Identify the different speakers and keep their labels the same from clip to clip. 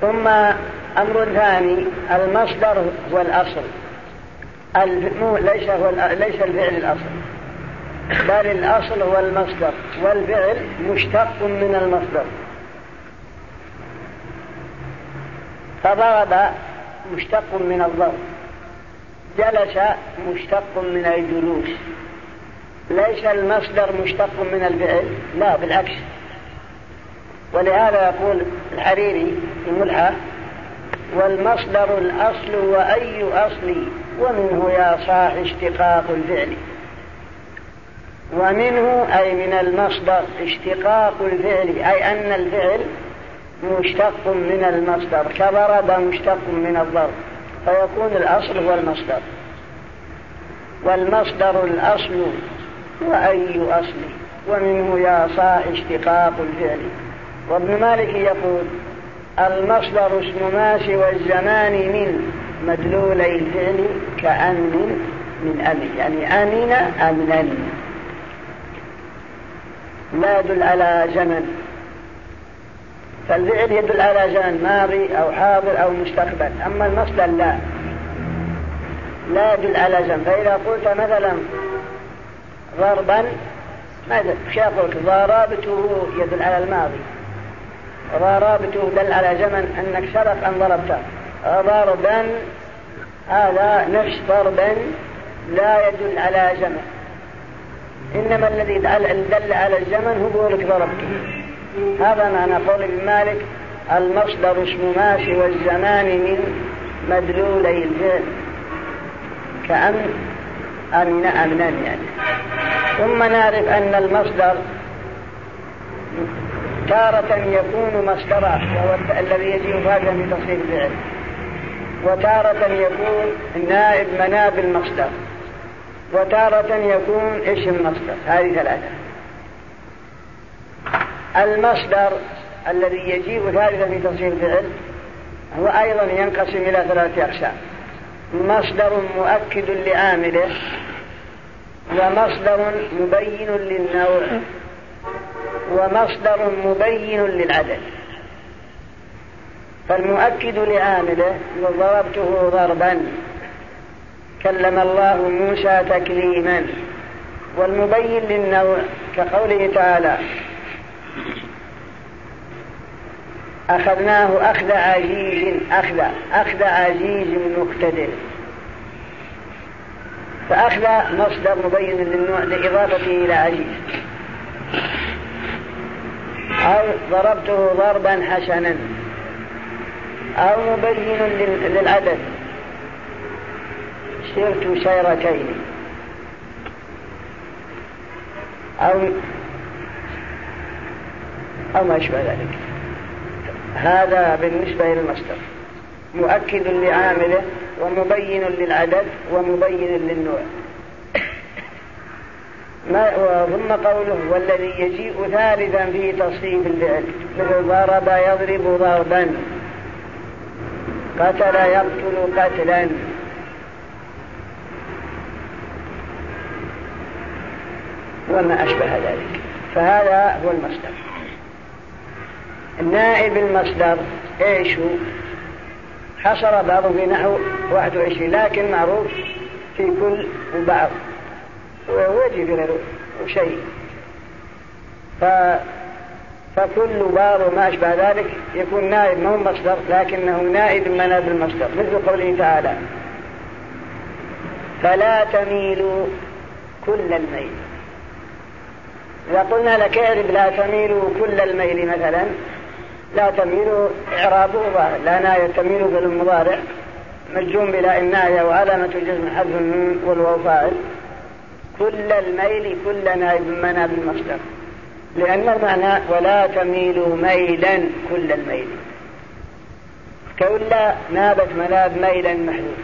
Speaker 1: ثم أمر ثاني المصدر هو الأصل ليس, هو ليس الفعل الأصل. بل الأصل هو المصدر والفعل مشتق من المصدر. فضرب مشتق من الضرب. جلس مشتق من الجلوس ليس المصدر مشتق من الفعل لا بالعكس. ولهذا يقول الحريري اسم والمصدر الأصل وأي أصل ومنه يا صاح اشتقاق الفعل. ومنه أي من المصدر اشتقاق الفعل أي أن الفعل مشتق من المصدر كضرب مشتق من الضرب فيكون الأصل هو المصدر. والمصدر الأصل وأي أصل ومنه يا صاح اشتقاق الفعل. وابن مالك يقول المصدر اسم ما سوى الزمان من مدلولي الفعل كأمن من أمن يعني أمن أمنا لا يدل على زمن. فالفعل يدل على زمن ماضي أو حاضر أو مستقبل. أما المصدر لا. لا يدل على زمن. فإذا قلت مثلا ضربا ماذا؟ شاقلت ضربته يدل على الماضي. ضربته دل على زمن أنك سبق أن ضربته. ضربا هذا نفس ضربا لا يدل على زمن إنما الذي دل على الزمن هو قولك ضربته. هذا معنى قول المالك المصدر اسم ما سوى الزمان من مدلولي الفعل كأن أمن أمنا يعني. ثم نعرف أن المصدر تارة يكون مصدرا الذي يجي مفاجأة بتصريف الفعل. وتارة يكون نائب مناب المصدر. وتارة يكون اسم مصدر هذه ثلاثة. المصدر الذي يجيب ثالثا في تصريف الفعل هو أيضا ينقسم إلى ثلاثة أقسام. مصدر مؤكد لعامله ومصدر مبين للنوع. ومصدر مبين للعدد. فالمؤكد لعامله وضربته ضربا كلم الله موسى تكليما والمبين للنوع كقوله تعالى أخذناه أخذ عزيز أخذ أخذ عزيز مقتدر. فأخذ مصدر مبين للنوع لإضافته إلى عزيز. أو ضربته ضربا حسنا. أو مبين للعدد. سرت سيرتين أو أو ما أشبه ذلك. هذا بالنسبة للمصدر مؤكد لعامله ومبين للعدد ومبين للنوع. ما ثم قوله والذي يجيء ثالثا في تصريف الفعل مثل ضرب يضرب ضربا قتل يقتل قتلا. وما أشبه ذلك. فهذا هو المصدر. النائب المصدر إيش؟ هو حصر بعضه في نحو 21 لكن معروف في كل بعض. ويجب غير شيء ف فكل بار وما أشبه ذلك يكون نائب ما هو مصدر لكنه نائب من هذا المصدر مثل قوله تعالى فلا تميلوا كل الميل. إذا قلنا لك اعرب لا تميلوا كل الميل مثلا لا تميلوا إعرابه ظاهر لا ناية تميلوا بالمضارع مجوم بلا إناية وعلامة جزم حذف والواو فاعل. كل الميل كل ما يضمنا بالمصدر. لأن المعنى ولا تميلوا ميلا كل الميل. كل نابت مناب ميلا محدود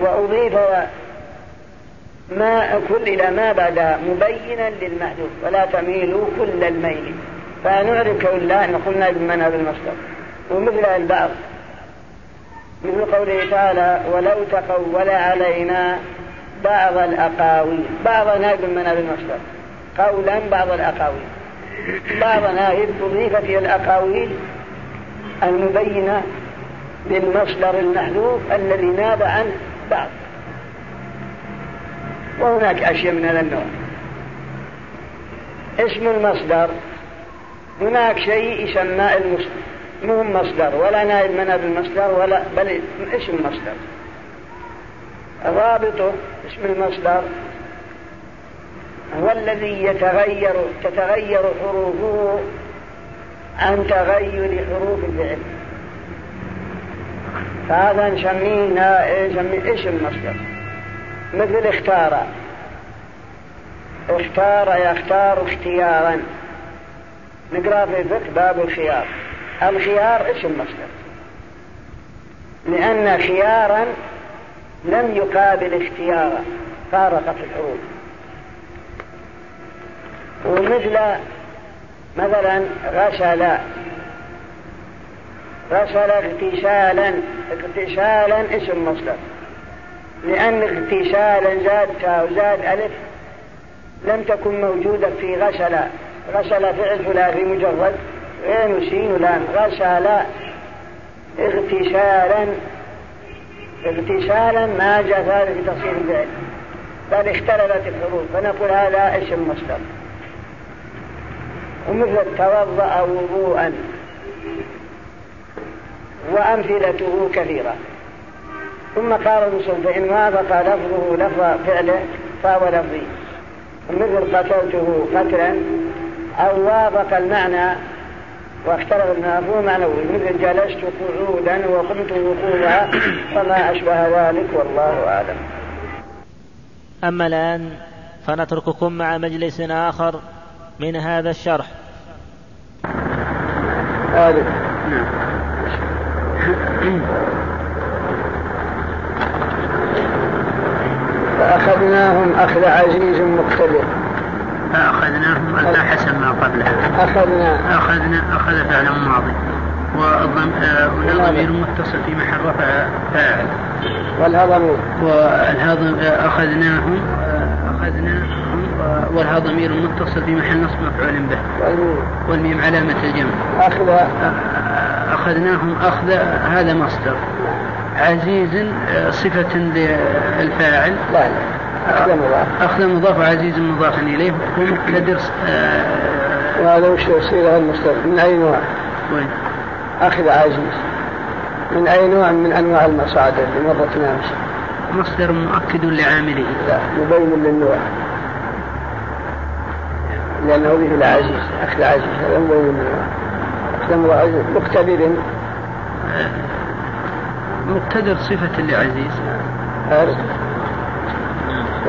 Speaker 1: وأضيف ما كل إلى ما بعدها مبينا للمحذوف. ولا تميلوا كل الميل. فنعرف كل إن قلنا بمنها المصدر ومثل البعض. مثل قوله تعالى ولو تقول علينا بعض الأقاويل بعض نائب من المحشر قولا بعض الأقاويل. بعض نائب تضيف في الأقاويل المبينة للمصدر المحذوف الذي ناب عنه بعض. وهناك أشياء من هذا النوع. اسم المصدر هناك شيء يسمى المصدر. مهم مصدر ولا نائب من المصدر ولا بل اسم مصدر رابطه اسم المصدر. هو الذي يتغير تتغير حروفه عن تغير حروف الفعل. فهذا نسميه اسم مصدر مثل اختار. اختار يختار اختيارا. نقرأ في الفقه باب الخيار. الخيار اسم مصدر لأن خيارا لم يقابل اختياره فارقت في الحروب. ومثل مثلا غسل غسل اغتسالا اغتسالا اسم مصدر. لأن اغتسالا زاد تاء وزاد ألف لم تكن موجودة في غسل غسل فعل ثلاثي مجرد. غين وسين ولام غسل اغتسالا اغتسالا ما جاء ذلك في الفعل بل اختلفت الحروف فنقول هذا اسم مصدر ومثل توضأ وضوءا. وأمثلته كثيرة. ثم قال المسلم فإن وافق لفظه لفظ فعله فهو لفظي. ومثل قتلته قتلا أو وافق المعنى واختلف المعفو معنوي. مثل جلست قعودا وقمت وقوعا فما أشبه ذلك والله أعلم.
Speaker 2: أما الآن فنترككم مع مجلس آخر من هذا الشرح.
Speaker 1: آلف. فأخذناهم أخذ عزيز مقتدر.
Speaker 3: فأخذناهم ألتحس ما قبلها
Speaker 1: أخذنا.
Speaker 3: أخذنا أخذ فعلا ماضي. آه، والضمير متصل في محل رفع فاعل.
Speaker 1: والهضمير
Speaker 3: والهضم آه، أخذناهم آه، أخذناهم والها ضمير متصل في محل نصب مفعول به. والميم علامة الجمع.
Speaker 1: أخذ
Speaker 3: أخذناهم أخذ هذا مصدر. عزيز صفة للفاعل.
Speaker 1: لا لا. أخذ مضاف
Speaker 3: عزيز مضاف إليه. وحكم
Speaker 1: إلى درس وهذا وش صيغة المصدر؟ من أي نوع؟
Speaker 3: وين؟
Speaker 1: أخذ عزيز. من أي نوع؟ من أنواع المصادر اللي مرت أمس؟
Speaker 3: مصدر مؤكد لعامله.
Speaker 1: لا مبين للنوع. لأنه به العزيز أخذ عزيز. هذا مبين للنوع. أخذ امرأ عزيز. مقتدر.
Speaker 3: آه، مقتدر صفة لعزيز.
Speaker 1: عارف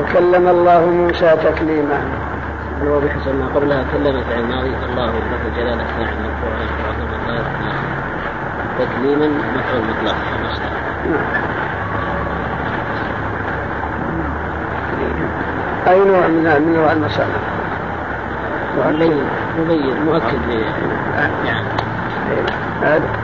Speaker 1: وكلم الله موسى تكليما.
Speaker 3: الواضح أن قبلها كلمت عن ماضي. الله جل جلاله نعم. القرآن وعظم الله تكليما مفعول مطلق نعم.
Speaker 1: أي نوع من من نوع المسألة؟
Speaker 3: مبين مؤكد
Speaker 1: يعني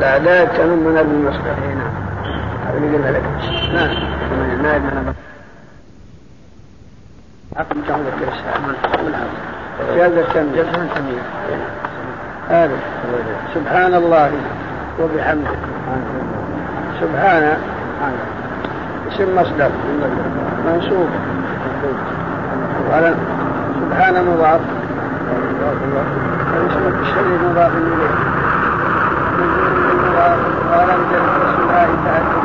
Speaker 1: لا لا تمن بالمصلحين هذا اللي قلنا لك.
Speaker 3: نعم نائب من
Speaker 1: أقم تعود الرسالة جاز التنمية.
Speaker 3: جاز التنمية.
Speaker 1: هذا سبحان الله وبحمده. سبحان. اسم مصدر. منصوب. على سبحان مضاف. اسم الشيء مضاف إليه. وألم تلبسوا أيديكم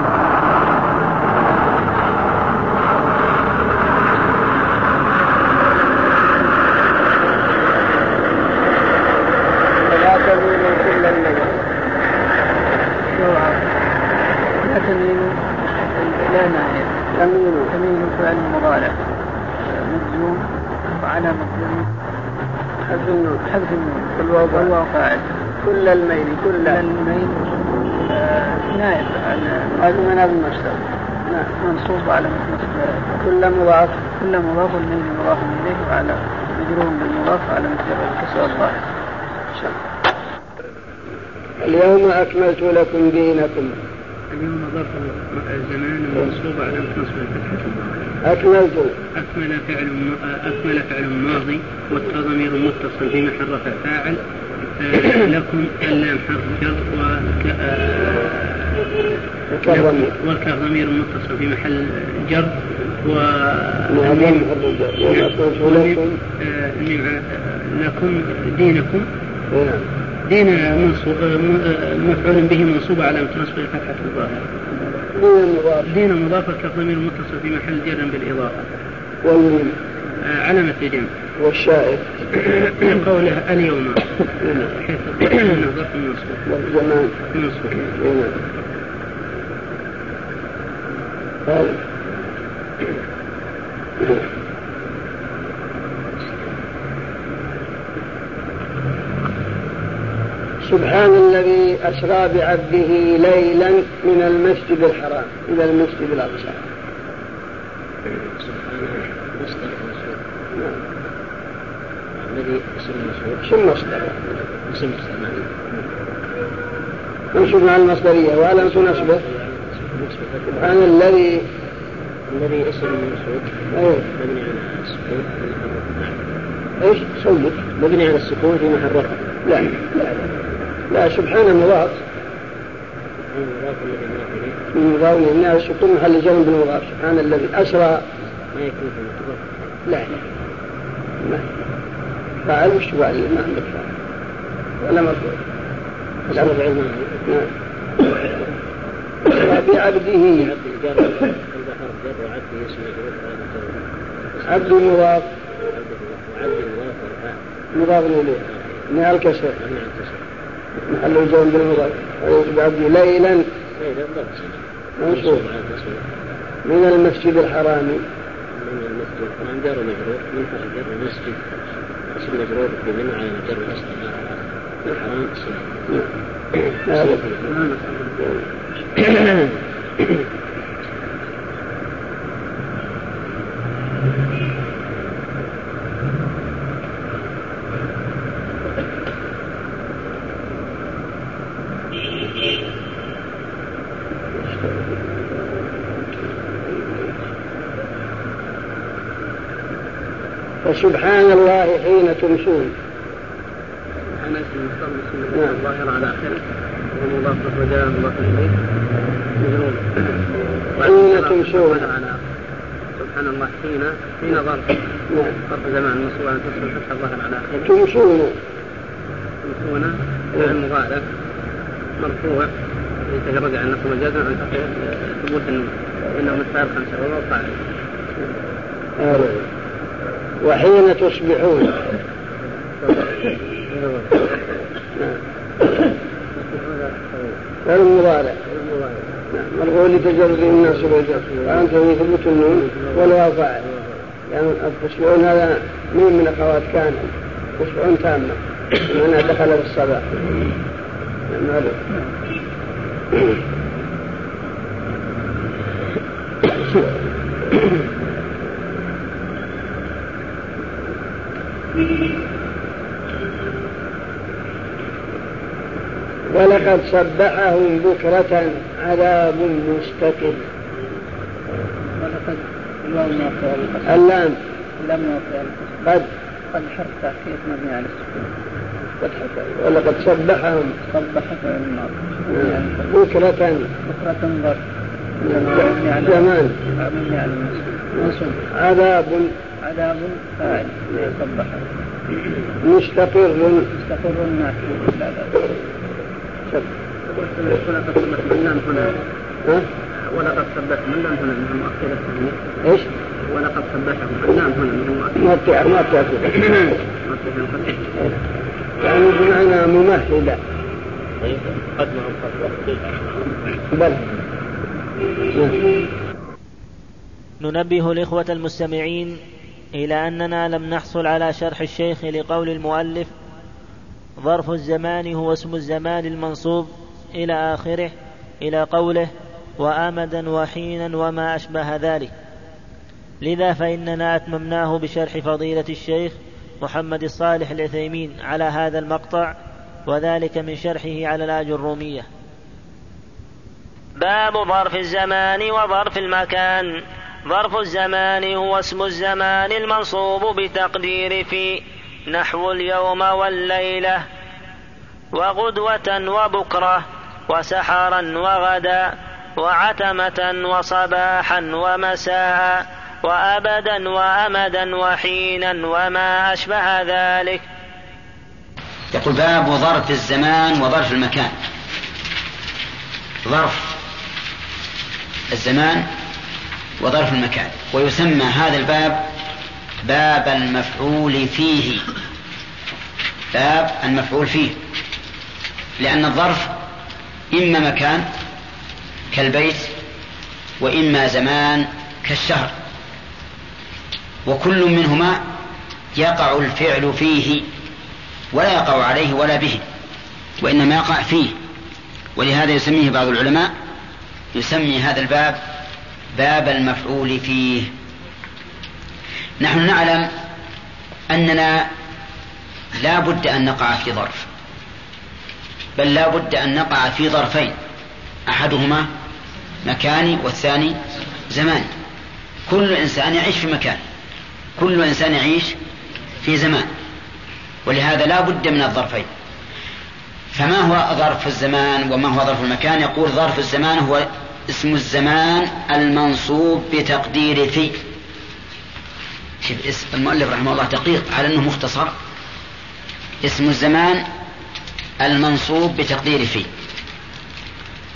Speaker 1: ولا تميلوا إلا
Speaker 4: لا تميلوا لا نعلم تميلوا تميلوا فعل مضارع مجزوم وعلى مجزوم
Speaker 5: حذف النون
Speaker 4: حذف النون
Speaker 5: كل الميل كل
Speaker 4: الميل نائب
Speaker 5: هذا مناب
Speaker 4: نعم منصوب على
Speaker 5: كل مضاف
Speaker 4: كل مضاف إليه مضاف إليه وعلى مجرور بالمضاف على مجرور الكسر الظاهر. إن شاء الله.
Speaker 5: اليوم أكملت لكم دينكم.
Speaker 4: اليوم ظرف الزمان منصوب على نصب الفتحة
Speaker 5: أكملت.
Speaker 4: أكمل فعل أكمل فعل ماضي والتضمير متصل في محل رفع فاعل. لكم ألا ينحرف جر وكا ضمير متصل في محل جر و
Speaker 5: لكم
Speaker 4: دينكم. دين مفعول به منصوب على متنصف فتحة الظاهر
Speaker 5: دين
Speaker 4: مضافة كضمير متصل في محل جر بالإضافة. علامة الجمع
Speaker 5: والشاهد
Speaker 4: قوله اليوم.
Speaker 5: والزمان سبحان الذي أسرى بعبده ليلا من المسجد الحرام إلى المسجد الأقصى.
Speaker 4: الذي اسم المصدر
Speaker 5: شو مصدر
Speaker 4: اسم
Speaker 5: المصدر منصوب المصدرية وعلى أنسوا نصبه عن الذي
Speaker 4: الذي اسم
Speaker 5: المنصوب
Speaker 4: مبني على السكون
Speaker 5: إيش سويت
Speaker 4: مبني على السكون في محل رفع
Speaker 5: لا لا لا سبحان
Speaker 4: الله مضاوية
Speaker 5: من هل جنب المضاف سبحان الذي أسرى.
Speaker 4: ما يكون في المتبقى.
Speaker 5: لا لا. فعل وش فعل ما عندك فعل. ولا مرفوع
Speaker 4: الأمر علمان
Speaker 5: نعم عبده.
Speaker 4: عبد
Speaker 5: مضاف
Speaker 4: مضاف
Speaker 5: إليه. من الكسر.
Speaker 4: من الكسر.
Speaker 5: محل الجوم بالمضاف ويقبض ليلا. منصوب من المسجد الحرام.
Speaker 4: من المسجد الحرام جار مجرور من جر المسجد اسم مجرور بمن على جر الحرام
Speaker 5: فسبحان الله حين تمسون. نعم. حين تمسون.
Speaker 4: سبحان الله حين حين ظرف ظرف زمان مصوبة ان تصبح الله على آخره
Speaker 5: تمشون
Speaker 4: تمشون نعم. مضارع مرفوع يتجرد عن نقل مجازا عن ثبوت انه مستعر خمسة وهو
Speaker 5: قاعد. وحين تصبحون. غير المضارع والقول لتجر به الناس بالجر وأنت يثبت النون ولا فاعل يعني تصبحون هذا مين من أخوات كان. تصبحون تامة. من دخل في الصباح. معلوم ولقد صبعهم بكرة عذاب مستقر
Speaker 4: ولقد
Speaker 5: اللام
Speaker 4: لم
Speaker 5: قد.
Speaker 4: قد حرف تأخير مبني على السكون.
Speaker 5: قد ولقد صبحهم
Speaker 4: صبحهم
Speaker 5: بكرة.
Speaker 4: بكرة ضرب
Speaker 5: جمال.
Speaker 4: مبني على
Speaker 5: عذاب.
Speaker 4: عذاب فاعل. صبحهم.
Speaker 5: مستقر.
Speaker 4: مستقر. ناكل سب ولقد ثبت من هنا. ولقد ثبت من هنا من المؤكد
Speaker 5: إيش؟
Speaker 4: ولقد ثبتهم من هنا من
Speaker 5: المؤكد
Speaker 4: مؤكد
Speaker 5: يعني بمعنى ممهدة. بل.
Speaker 2: ننبه الإخوة المستمعين إلى أننا لم نحصل على شرح الشيخ لقول المؤلف ظرف الزمان هو اسم الزمان المنصوب إلى آخره إلى قوله وآمدا وحينا وما أشبه ذلك. لذا فإننا أتممناه بشرح فضيلة الشيخ محمد الصالح العثيمين على هذا المقطع وذلك من شرحه على الآج الرومية. باب ظرف الزمان وظرف المكان. ظرف الزمان هو اسم الزمان المنصوب بتقدير في نحو اليوم والليلة وغدوة وبكرة وسحرا وغدا وعتمة وصباحا ومساء وأبدا وأمدا وحينا وما أشبه ذلك.
Speaker 6: يقول باب ظرف الزمان وظرف المكان. ظرف الزمان وظرف المكان. ويسمى هذا الباب باب المفعول فيه. باب المفعول فيه. لأن الظرف إما مكان كالبيت وإما زمان كالشهر. وكل منهما يقع الفعل فيه ولا يقع عليه ولا به وإنما يقع فيه. ولهذا يسميه بعض العلماء يسمي هذا الباب باب المفعول فيه. نحن نعلم أننا لا بد أن نقع في ظرف بل لا بد أن نقع في ظرفين أحدهما مكاني والثاني زماني. كل إنسان يعيش في مكان كل إنسان يعيش في زمان ولهذا لا بد من الظرفين. فما هو ظرف الزمان وما هو ظرف المكان؟ يقول ظرف الزمان هو اسم الزمان المنصوب بتقدير في المؤلف رحمه الله دقيق على أنه مختصر. اسم الزمان المنصوب بتقدير فيه.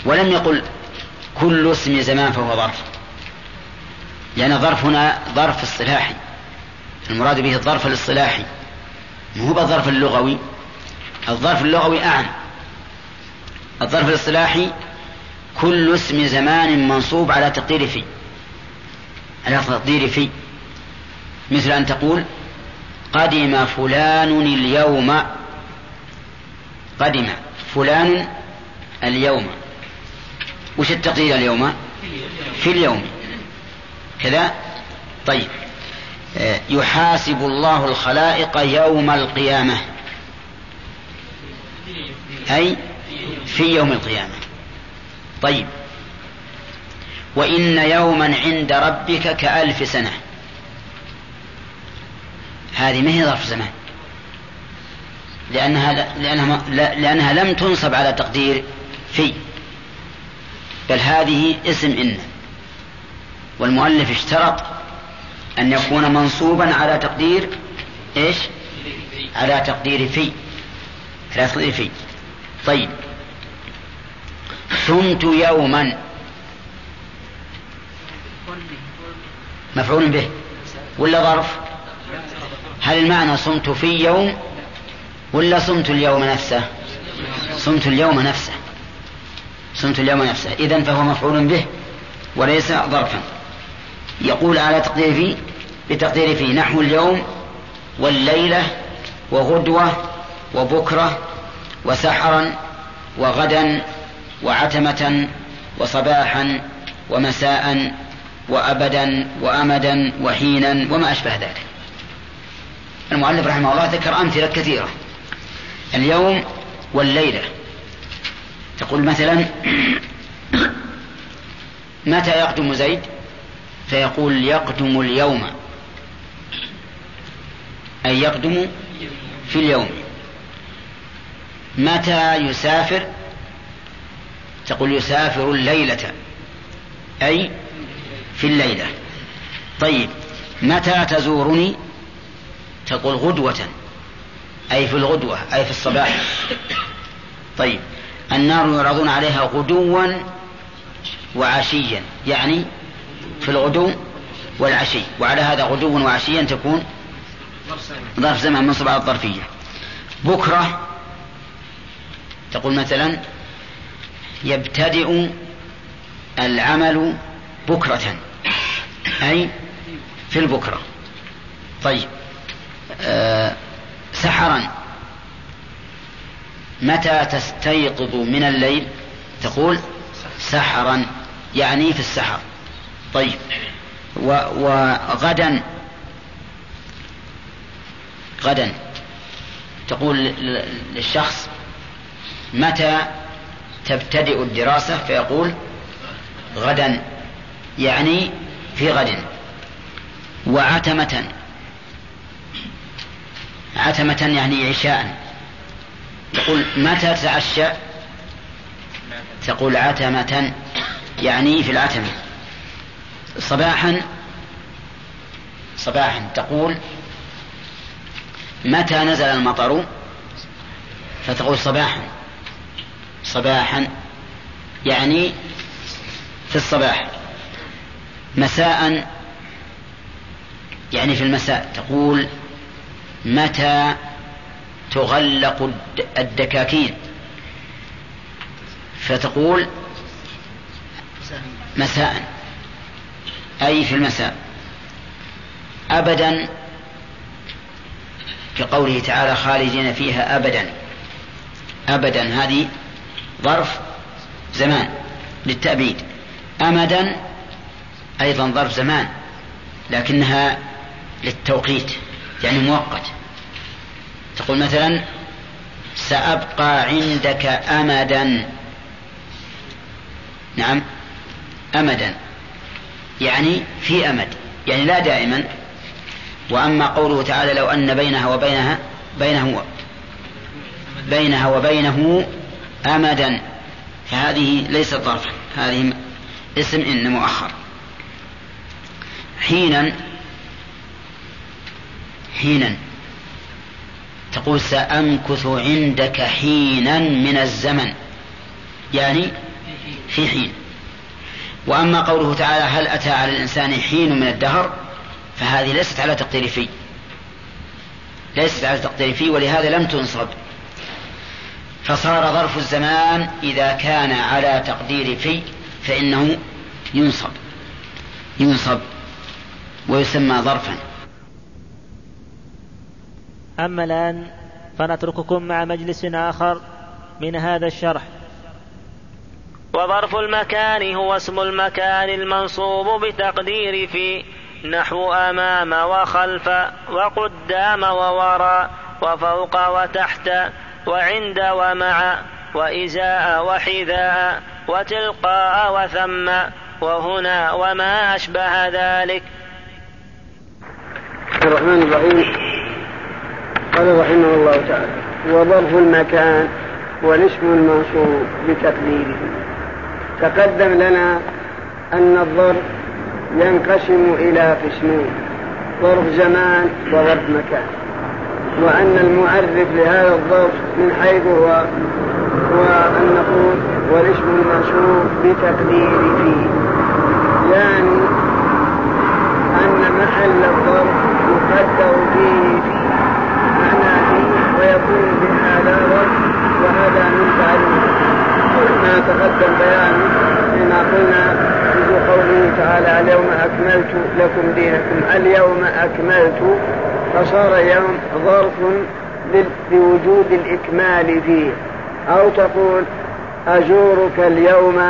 Speaker 6: ولم يقل كل اسم زمان فهو ظرف. لأن ظرف هنا ظرف اصطلاحي. المراد به الظرف الاصطلاحي. مو بالظرف اللغوي؟ الظرف اللغوي أعم. الظرف الاصطلاحي كل اسم زمان منصوب على تقدير فيه. على تقدير فيه. مثل أن تقول قدم فلان اليوم. قدم فلان اليوم. وش التقدير اليوم؟ في اليوم. كذا؟ طيب. آه، يحاسب الله الخلائق يوم القيامة. أي؟ في يوم القيامة. طيب. وإن يوما عند ربك كألف سنة. هذه ما هي ظرف زمان لأنها, لأنها, لأنها لم تنصب على تقدير في. بل هذه اسم إن. والمؤلف اشترط أن يكون منصوبا على تقدير إيش؟ على تقدير في. على تقدير في. طيب. صمت يوما. مفعول به. ولا ظرف؟ هل معنى صمت في يوم ولا صمت اليوم نفسه؟ صمت اليوم نفسه. صمت اليوم نفسه. إذا فهو مفعول به وليس ظرفا. يقول على تقدير في بتقدير في نحو اليوم والليلة وغدوة وبكرة وسحرا وغدا وعتمة وصباحا ومساء وأبدا وأمدا وحينا وما أشبه ذلك. المؤلف رحمه الله ذكر أمثلة كثيرة. اليوم والليلة. تقول مثلا متى يقدم زيد؟ فيقول يقدم اليوم. أي يقدم في اليوم. متى يسافر؟ تقول يسافر الليلة. أي في الليلة. طيب متى تزورني؟ تقول غدوة. أي في الغدوة أي في الصباح. طيب. النار يعرضون عليها غدوا وعشيا. يعني في الغدو والعشي. وعلى هذا غدو وعشيا تكون ظرف زمن من صبع الظرفية. بكرة تقول مثلا يبتدئ العمل بكرة. أي في البكرة. طيب. آه، سحرا متى تستيقظ من الليل؟ تقول سحرا يعني في السحر. طيب. وغدا. غدا. تقول للشخص متى تبتدئ الدراسة؟ فيقول غدا يعني في غد. وعتمة. عتمة يعني عشاء. تقول متى تتعشى؟ تقول عتمة يعني في العتمة. صباحا صباحا تقول متى نزل المطر؟ فتقول صباحا. صباحا يعني في الصباح. مساء يعني في المساء. تقول متى تغلق الدكاكين؟ فتقول مساء. أي في المساء. أبدا كقوله تعالى خالدين فيها أبدا. أبدا هذه ظرف زمان للتأبيد. أمدا أيضا ظرف زمان لكنها للتوقيت. يعني مؤقت. تقول مثلا سأبقى عندك أمدا. نعم أمدا. يعني في أمد يعني لا دائما. وأما قوله تعالى لو أن بينها وبينها بينه بينها وبينه أمدا. فهذه ليست ظرفا هذه اسم إن مؤخر. حينا حينا. تقول سأمكث عندك حينا من الزمن. يعني في حين. وأما قوله تعالى هل أتى على الإنسان حين من الدهر فهذه ليست على تقدير في. ليست على تقدير في ولهذا لم تنصب. فصار ظرف الزمان إذا كان على تقدير في فإنه ينصب. ينصب. ويسمى ظرفا.
Speaker 2: أما الآن فنترككم مع مجلس آخر من هذا الشرح. وظرف المكان هو اسم المكان المنصوب بتقدير في نحو أمام وخلف وقدام ووراء وفوق وتحت وعند ومع وإزاء وحذاء وتلقاء وثم وهنا وما أشبه ذلك.
Speaker 1: الرحمن الرحيم. قال رحمه الله تعالى وظرف المكان والاسم المنصوب بتقديره. تقدم لنا أن الظرف ينقسم إلى قسمين ظرف زمان وظرف مكان. وأن المعرف لهذا الظرف من حيث هو هو أن نقول والاسم المنصوب بتقديره يعني أن محل الظرف يقدر فيه اليوم أكملت لكم دينكم اليوم أكملت فصار يوم ظرف لوجود الإكمال فيه. أو تقول أزورك اليوم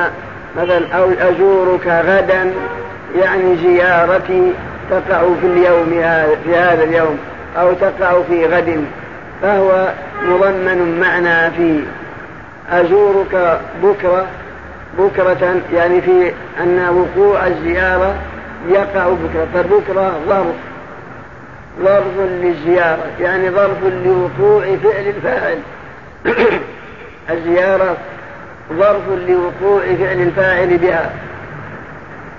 Speaker 1: مثلا أو أزورك غدا يعني زيارتي تقع في اليوم هذا في هذا اليوم أو تقع في غد فهو مضمن معنى فيه. أزورك بكرة بكرة يعني في أن وقوع الزيارة يقع بكرة. فبكرة ظرف ظرف للزيارة يعني ظرف لوقوع فعل الفاعل. الزيارة ظرف لوقوع فعل الفاعل بها.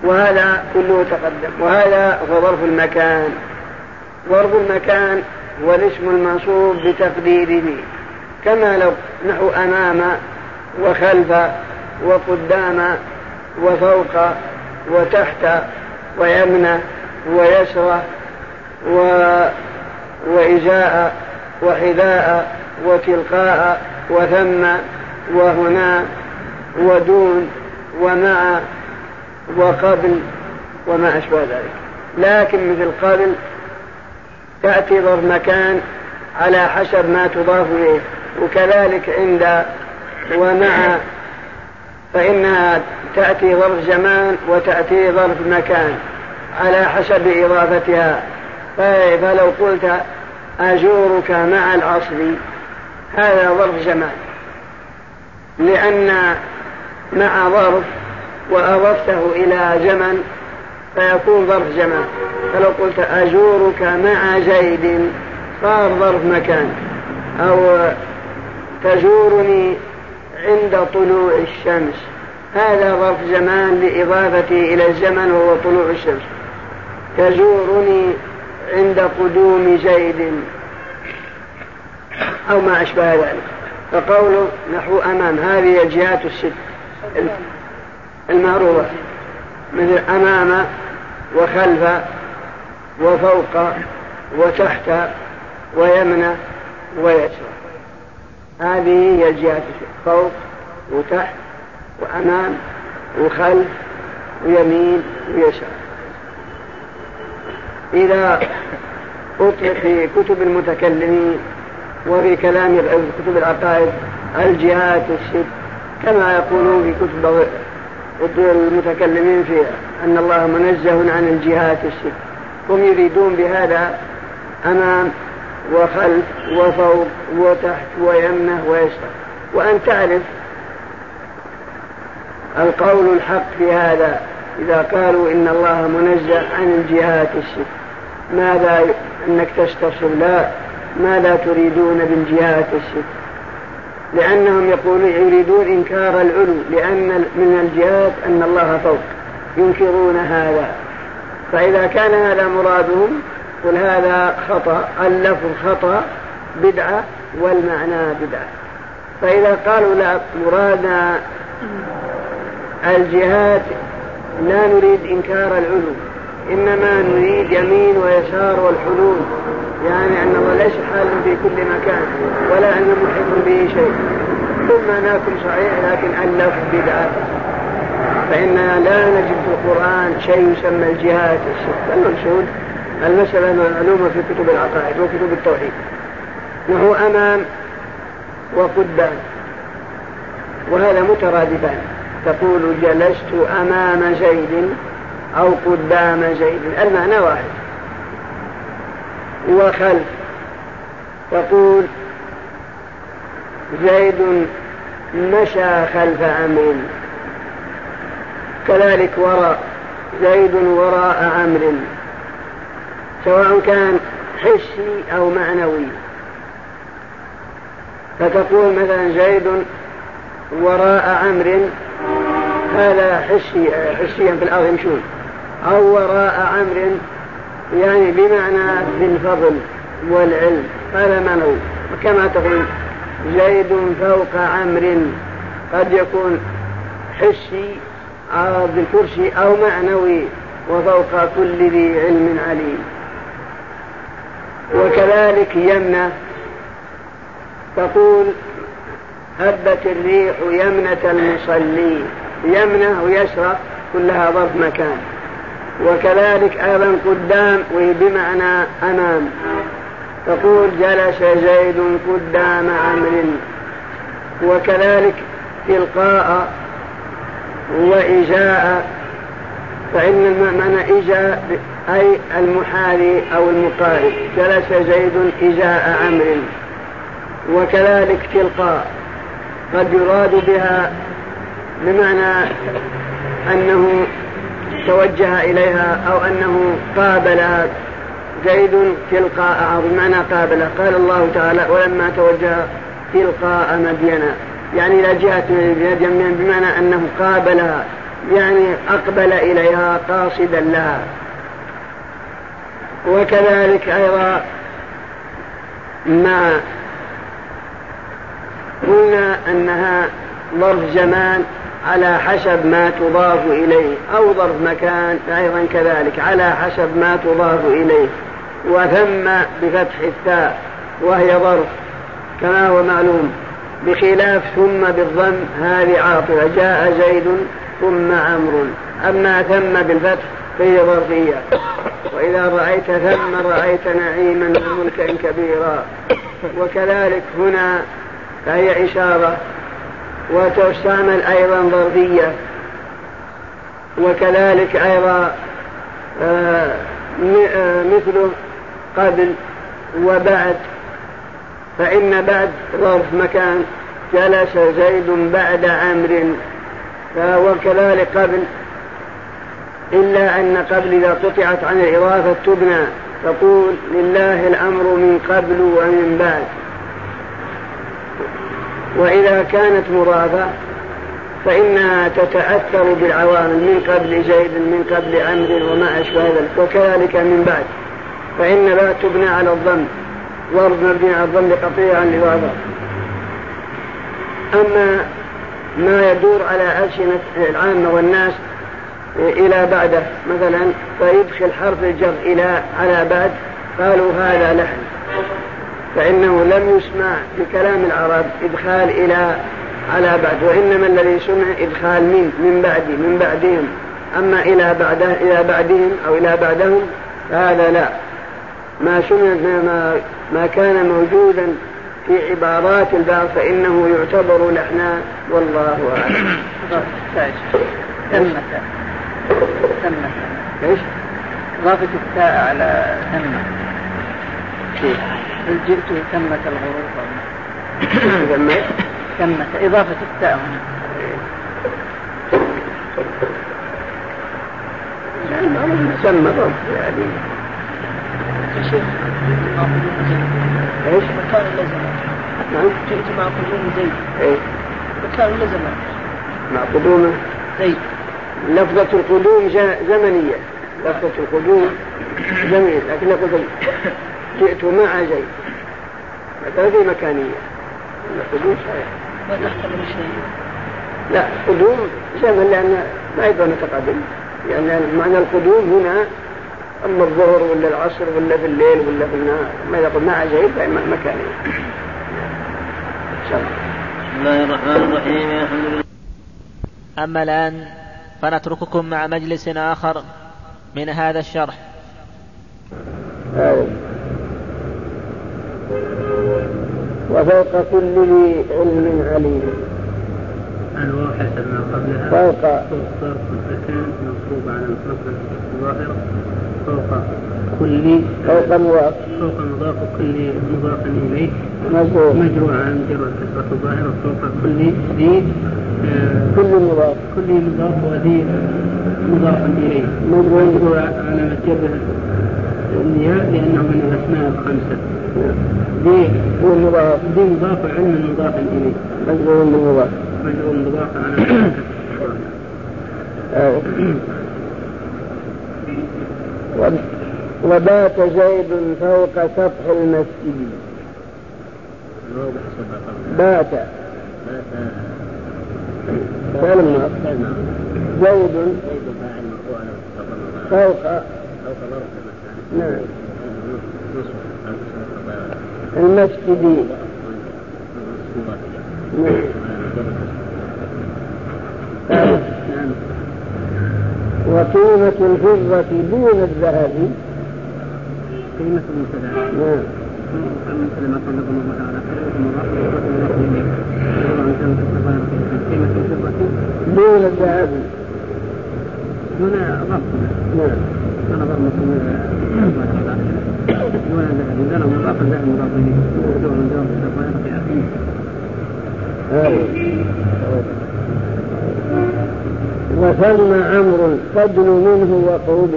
Speaker 1: وهذا كله تقدم. وهذا هو ظرف المكان. ظرف المكان هو الاسم المنصوب بتقديره. كما لو نحو أمام وخلف وقدام وفوق وتحت ويمنى ويسرى و... وإزاء وحذاء وتلقاء وثم وهنا ودون ومع وقبل وما أشبه ذلك. لكن مثل قبل تأتي مكان على حسب ما تضاف إليه وكذلك عند ومع فإنها تأتي ظرف زمان وتأتي ظرف مكان على حسب إضافتها. طيب، فلو قلت أزورك مع العصر هذا ظرف زمان. لأن مع ظرف وأضفته إلى زمن فيكون ظرف زمان. فلو قلت أزورك مع زيد صار ظرف مكان. أو تزورني عند طلوع الشمس. هذا ظرف زمان لإضافتي إلى الزمن وهو طلوع الشمس. تزورني عند قدوم زيد. أو ما أشبه ذلك. فقوله نحو أمام. هذه الجهات الست. المعروفة. مثل أمام وخلف وفوق وتحت ويمنى ويسرى. هذه هي الجهات فوق وتحت وأمام وخلف ويمين ويسار. إذا أطلق في كتب المتكلمين وفي كلام كتب العقائد الجهات الست كما يقولون في كتب المتكلمين في أن الله منزه عن الجهات الست. هم يريدون بهذا أمام وخلف وفوق وتحت ويمنه ويسره. وأن تعرف القول الحق في هذا إذا قالوا إن الله منزه عن الجهات الست ماذا أنك تستصل لا. ماذا تريدون بالجهات الست لأنهم يقولون يريدون إنكار العلو لأن من الجهات أن الله فوق. ينكرون هذا. فإذا كان هذا مرادهم يقول هذا خطأ اللفظ خطأ بدعة والمعنى بدعة. فإذا قالوا لا مرادنا الجهات لا نريد إنكار العلو إنما نريد يمين ويسار والحلول يعني أن الله ليس حال في كل مكان ولا أنه محيط به شيء. ثم نأكل صحيح لكن ألف بدعة. فإننا لا نجد في القرآن شيء يسمى الجهات الستة المقصود المسألة المعلوم في كتب العقائد وكتب التوحيد. نحو أمام وقدام. وهذا مترادفان. تقول جلست أمام زيد أو قدام زيد المعنى واحد. وخلف. تقول زيد مشى خلف أمر. كذلك وراء. زيد وراء عمر سواء كان حسي أو معنوي. فتقول مثلا زيد وراء عمر هذا حسي حسيا في الأرض يمشون. أو وراء عمر يعني بمعنى بالفضل والعلم. هذا معنوي. وكما تقول زيد فوق عمر قد يكون حسي بالكرسي أو معنوي وفوق كل ذي علم عليم. وكذلك يمنة تقول هبت الريح يمنة المصلي يمنة ويسرى كلها ضرب مكان. وكذلك أيضا قدام بمعنى أمام. تقول جلس زيد قدام عمر وكذلك تلقاء وإجاء فإن المعنى إجاء أي المحاري أو المقارب جلس زيد إزاء عمر وكذلك تلقاء. قد يراد بها بمعنى أنه توجه إليها أو أنه قابل زيد تلقاء بمعنى قابل. قال الله تعالى ولما توجه تلقاء مدينة يعني إلى جهة مدينة بمعنى أنه قابلها يعني أقبل إليها قاصدا لها. وكذلك أيضا ما قلنا أنها ظرف زمان على حسب ما تضاف إليه أو ظرف مكان أيضا كذلك على حسب ما تضاف إليه. وثم بفتح الثاء وهي ظرف كما هو معلوم بخلاف ثم بالضم هذه عاطفة جاء زيد ثم عمرو. أما ثم بالفتح في ظرفية وإذا رأيت ثم رأيت نعيما وملكا كبيرا. وكذلك هنا فهي إشارة وتستعمل أيضا ظرفية وكذلك أيضا آه، آه، مثل قبل وبعد. فإن بعد ظرف مكان جلس زيد بعد عمر وكذلك قبل إلا أن قبل إذا قطعت عن الإضافة تبنى تقول لله الأمر من قبل ومن بعد. وإذا كانت مضافة فإنها تتأثر بالعوامل من قبل زيد من قبل عمر وما أشبه ذلك وكذلك من بعد. فإن لا تبنى على الظن ضرب مبني على الظن قطيع عن لواضع أما ما يدور على ألسنة العامة والناس إلى بعده مثلا فيدخل حرف الجر إلى على بعد. قالوا هذا لحن فإنه لم يسمع بكلام العرب إدخال إلى على بعد. وإنما الذي سمع إدخال من من بعد من بعدهم. أما إلى بعده إلى بعدهم أو إلى بعدهم فهذا لا. ما سمع ما ما كان موجودا في عبارات البعض فإنه يعتبر لحنا والله أعلم.
Speaker 3: طيب. سمة
Speaker 1: إيش؟
Speaker 3: إضافة التاء على سمة كيف؟ هل جئت سمة الغروب سمة سمة إضافة التاء هنا.
Speaker 1: سمة يعني.
Speaker 3: شيخ
Speaker 1: إيش؟
Speaker 3: مكان اللزمة
Speaker 1: نعم.
Speaker 3: جئت مع قدوم زيد.
Speaker 1: إيش؟
Speaker 3: مكان اللزمة
Speaker 1: مع قدومه
Speaker 3: زيد.
Speaker 1: لفظة القدوم زمنية. لفظة القدوم زمنية لكن لفظة جئت مع زيد هذه مكانية. القدوم صحيح.
Speaker 3: ما
Speaker 1: لا قدوم زمن لأن ما يبقى متقدم لأن يعني معنى القدوم هنا أما الظهر ولا العصر ولا بالليل ولا بالنهار. ما يقول مع زيد فهي مكانية.
Speaker 2: بسم الله الرحمن الرحيم الحمد لله. أما الآن فنترككم مع مجلس آخر من هذا الشرح.
Speaker 1: وفوق كل ذي علم عليم.
Speaker 3: الواو ما قبلها.
Speaker 1: فوق.
Speaker 3: صرف السكن منصوب على الكسر الظاهر. فوق كل.
Speaker 1: فوق مضاف.
Speaker 3: فوق مضاف كل مضاف إليه.
Speaker 1: مجروع
Speaker 3: مجروع عن مجرى الكسرة الظاهرة فوق كل ذي
Speaker 1: كل مضاف.
Speaker 3: كل مضاف وأثير مضاف إليه. مضاف. على جبر النياء لأنه من الأسماء الخمسة. دي
Speaker 1: هو مضاف
Speaker 3: دي مضاف علم مضاف إليه.
Speaker 1: مجرور بالمضاف.
Speaker 3: مجرور مضاف على
Speaker 1: وبات زيد فوق سطح المسجد. بات.
Speaker 3: بات.
Speaker 1: فعل النار زيد فوق. نعم. المسجد. نعم. وقيمة الفضة دون الذهب.
Speaker 3: قيمة المتداول
Speaker 1: نعم. وثم أمر فضل منه وقرب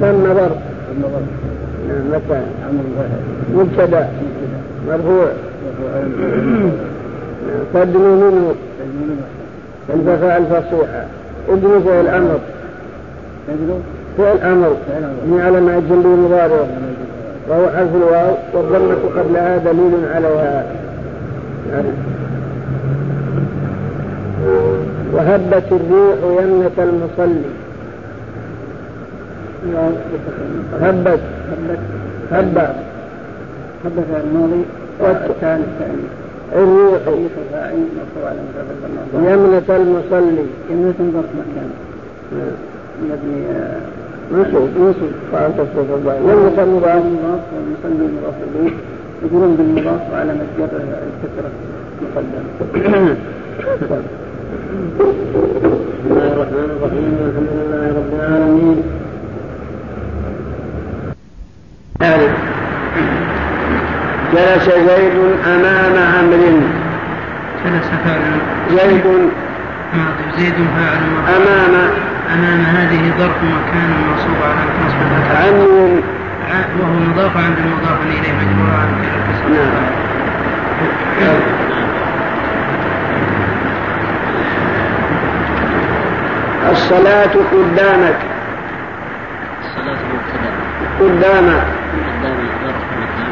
Speaker 1: ثم برق مكان مبتدا مرفوع. تدنو منه. انتفاء الفصيحة ادنو فعل الأمر. فعل أمر من على ما أجل مضارع. وهو حرف الواو والضمة قبلها دليل عليها وهبت الريح يمنة المصلي. هبت. حبة
Speaker 3: حبة حبة فعل ماضي والثاني الثاني
Speaker 1: الريح فاعل مفعول يمنة المصلي. يمنة ظرف مكان. نعم. مبني آه، نصب نصب فأنت تتبع يمنة المضاف المضاف والمصلي المضاف إليه. يقولون بالمضاف على متجر الكثرة مقدم بسم الله الرحمن الرحيم. الحمد لله رب العالمين. ألف جلس زيد أمام عمر
Speaker 3: جلس فعل
Speaker 1: زيد
Speaker 3: زيد فاعل
Speaker 1: أمام.
Speaker 3: أمام هذه ظرف مكان منصوب على نصب الفتح وهو مضاف عند المضاف إليه مجبور عن
Speaker 1: نعم. الصلاة قدامك.
Speaker 2: الصلاة
Speaker 1: قدامك.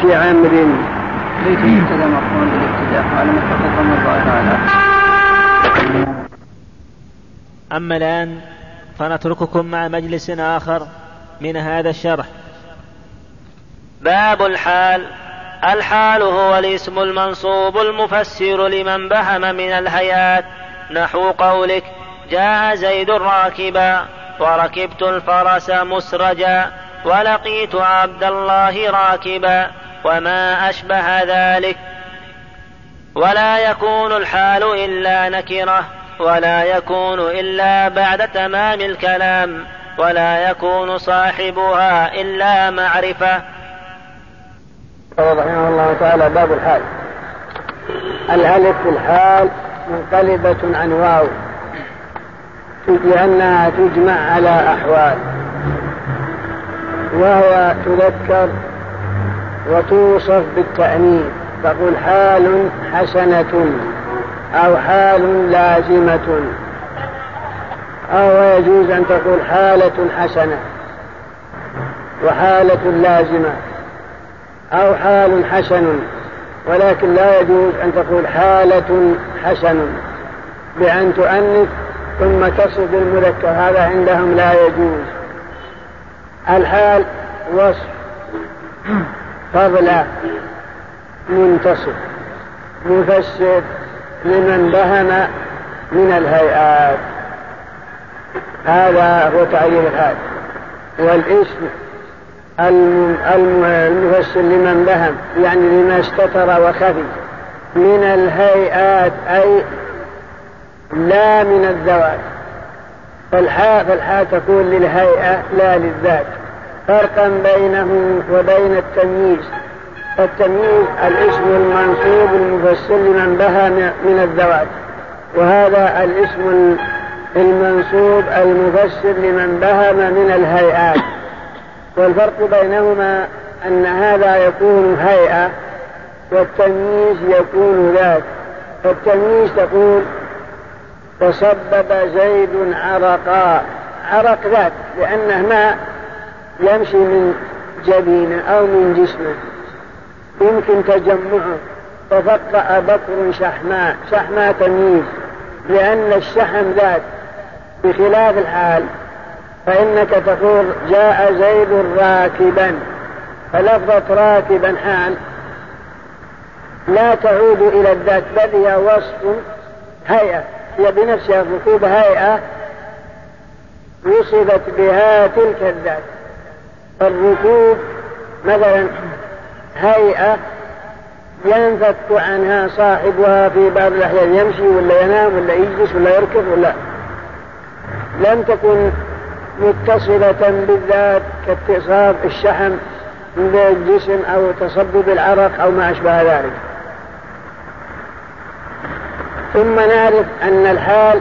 Speaker 3: في عمر
Speaker 2: أما الآن فنترككم مع مجلس آخر من هذا الشرح. باب الحال. الحال هو الاسم المنصوب المفسر لمن بهم من الحياة نحو قولك جاء زيد راكبا وركبت الفرس مسرجا ولقيت عبد الله راكبا. وما أشبه ذلك ولا يكون الحال إلا نكرة ولا يكون إلا بعد تمام الكلام ولا يكون صاحبها إلا معرفة.
Speaker 1: رحمه الله تعالى باب الحال. الألف في الحال منقلبة عن واو لأنها تجمع على أحوال وهو تذكر وتوصف بالتأنيب تقول حال حسنة أو حال لازمة. أو يجوز أن تقول حالة حسنة وحالة لازمة. أو حال حسن ولكن لا يجوز أن تقول حالة حسن بأن تؤنث ثم تصف المذكر هذا عندهم لا يجوز. الحال وصف. قبل منتصف مفسر لمن بهم من الهيئات. هذا هو تعليل الحال والاسم المفسر لمن بهم يعني لما استتر وخفي. من الهيئات أي لا من الذوات. فالحاء فالحاء تكون للهيئة لا للذات. فرقا بينه وبين التمييز التمييز الاسم المنصوب المفسر لمن بها من الذوات وهذا الاسم المنصوب المفسر لمن بهم من الهيئات. والفرق بينهما أن هذا يكون هيئة والتمييز يكون ذات. التمييز تقول تسبب زيد عرقا عرق ذات لأنه ماء يمشي من جبينه أو من جسمه. يمكن تجمعه. تفقع بكر شحماء شحماء تمييز لأن الشحم ذات بخلاف الحال فإنك تقول جاء زيد راكبا. فلفظة راكبا حال لا تعود إلى الذات بل هي وصف هيئة. هي بنفسها ركوب هيئة وصفت بها تلك الذات. الركوب مثلا هيئة ينفك عنها صاحبها في بعض الأحيان يمشي ولا ينام ولا يجلس ولا يركض ولا. لم تكن متصلة بالذات كاتصال الشحم بالجسم أو تصبب العرق أو ما أشبه ذلك. ثم نعرف أن الحال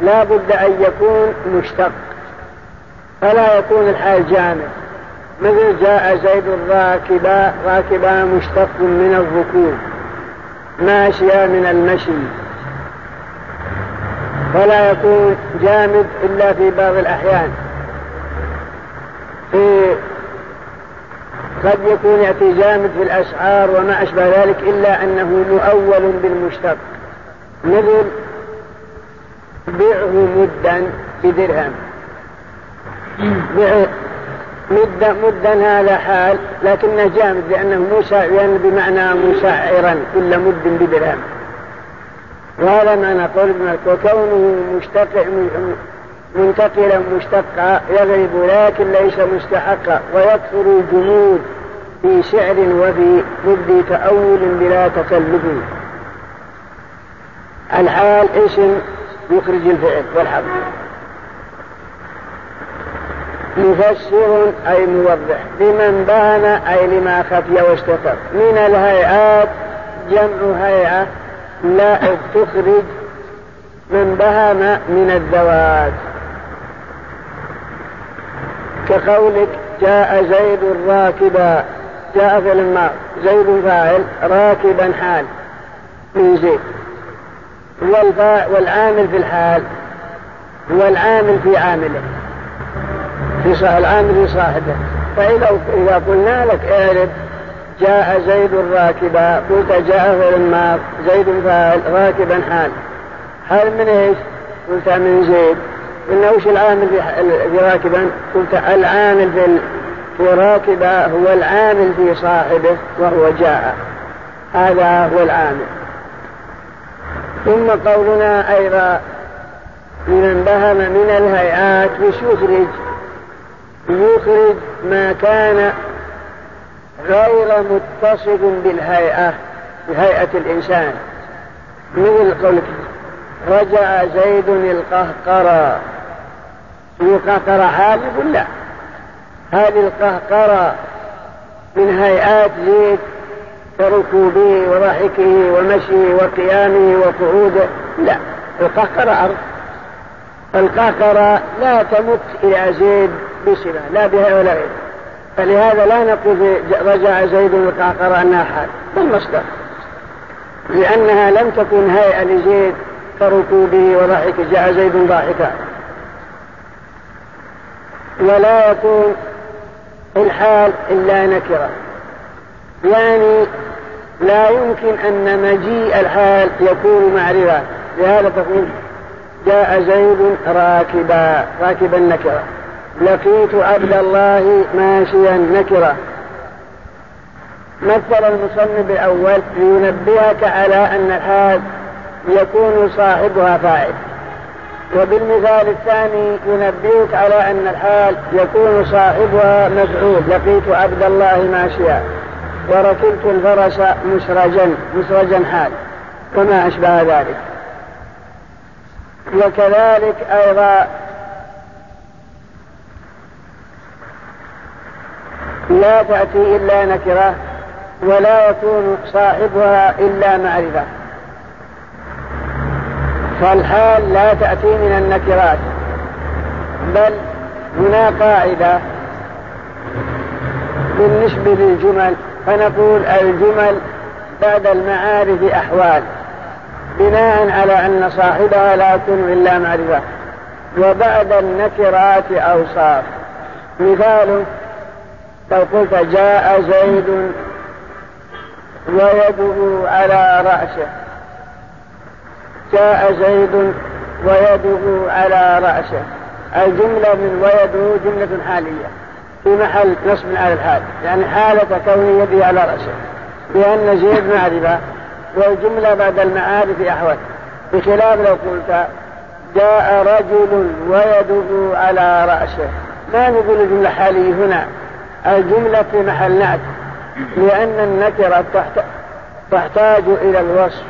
Speaker 1: لا بد أن يكون مشتق فلا يكون الحال جامد ماذا جاء زيد الراكبا راكبا مشتق من الركوب؟ ماشيا من المشي. ولا يكون جامد إلا في بعض الأحيان. في قد يكون يأتي جامد في الأشعار وما أشبه ذلك إلا أنه مؤول بالمشتق. مثل بيعه مدا بدرهم بيع مدا مدا هذا حال لكنه جامد لأنه مساعيا بمعنى مسعرا كل مد بدرهم. وهذا ما نقول ابن وكونه مشتق منتقلا مشتقا يغلب لكن ليس مستحقا ويكثر الجمود في سعر وفي مد تأول بلا تكلف. الحال اسم يخرج الفعل والحمد مفسر أي موضح لمن بان أي لما خفي واستتر من الهيئات جمع هيئة لا تخرج من بهم من الذوات كقولك جاء زيد راكبا جاء في الماء. زيد فاعل راكبا حال. من زيد والعامل في الحال والعامل في عامله. العامل صاحبه. فإذا إذا قلنا لك اعرف جاء زيد راكبا قلت جاء فلما زيد فاعل راكبا حال. حال من إيش؟ قلت من زيد. قلنا وش العامل في راكبا؟ قلت العامل في في راكبا هو العامل في صاحبه وهو جاء. هذا هو العامل ثم قولنا أيضا من انبهم من الهيئات وش يخرج يخرج ما كان غير متصف بالهيئة بهيئة الإنسان. مثل القول رجع زيد القهقرة القهقرة عالم لا هذه القهقرة من هيئات زيد كركوبه وضحكه ومشيه وقيامه وقعوده. لا القهقرة أرض. القهقرة لا تمت إلى زيد بصلة لا بها ولا غيرها فلهذا لا نقول رجع زيد وتعقر أنها حال بل مصدر لأنها لم تكن هيئة لزيد كركوبه وضحكه جاء زيد ضاحكا. ولا يكون الحال إلا نكرة. يعني لا يمكن أن مجيء الحال يكون معرفة. لهذا تقول جاء زيد راكبا. راكبا نكرة لقيت عبد الله ماشيا نكرة مثل المصنف الأول لينبهك على أن الحال يكون صاحبها فاعل. وبالمثال الثاني ينبهك على أن الحال يكون صاحبها مفعول لقيت عبد الله ماشيا. وركبت الفرس مسرجا مسرجا حال. وما أشبه ذلك. وكذلك أيضا لا تأتي إلا نكرة ولا يكون صاحبها إلا معرفة. فالحال لا تأتي من النكرات بل هنا قاعدة. بالنسبة للجمل فنقول الجمل بعد المعارف أحوال بناء على أن صاحبها لا يكون إلا معرفة. وبعد النكرات أوصاف. مثاله لو قلت جاء زيد ويده على رأسه. جاء زيد ويده على رأسه. الجملة من ويده جملة حالية. في محل نصب على الحال. يعني حالة كون يدي على رأسه. لأن زيد معرفة والجملة بعد المعارف أحوال. بخلاف لو قلت جاء رجل ويده على رأسه. ما نقول الجملة حالية هنا؟ الجملة في محل نعت لأن النكرة تحتاج إلى الوصف.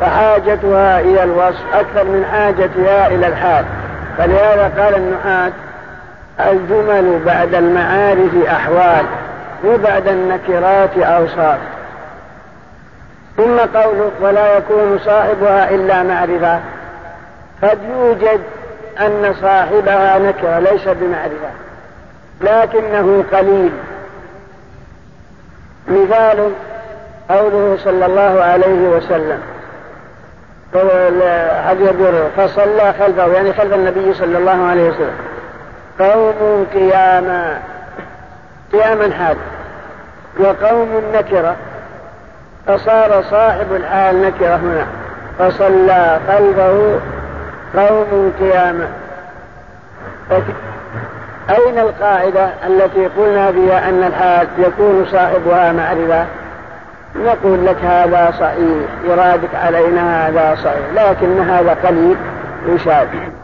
Speaker 1: فحاجتها إلى الوصف أكثر من حاجتها إلى الحال. فلهذا قال النحاة الجمل بعد المعارف أحوال وبعد النكرات أوصاف. ثم قوله ولا يكون صاحبها إلا معرفة. قد يوجد أن صاحبها نكرة ليس بمعرفة. لكنه قليل. مثال قوله صلى الله عليه وسلم. أبي بره فصلى خلفه يعني خلف النبي صلى الله عليه وسلم. قوم قياما. قياما حال. وقوم نكرة. فصار صاحب الحال نكرة هنا. فصلى خلفه قوم قياما. أين القاعدة التي قلنا بها أن الحاج يكون صاحبها معرفة؟ نقول لك هذا صحيح يرادك علينا هذا صحيح لكن هذا قليل يشابه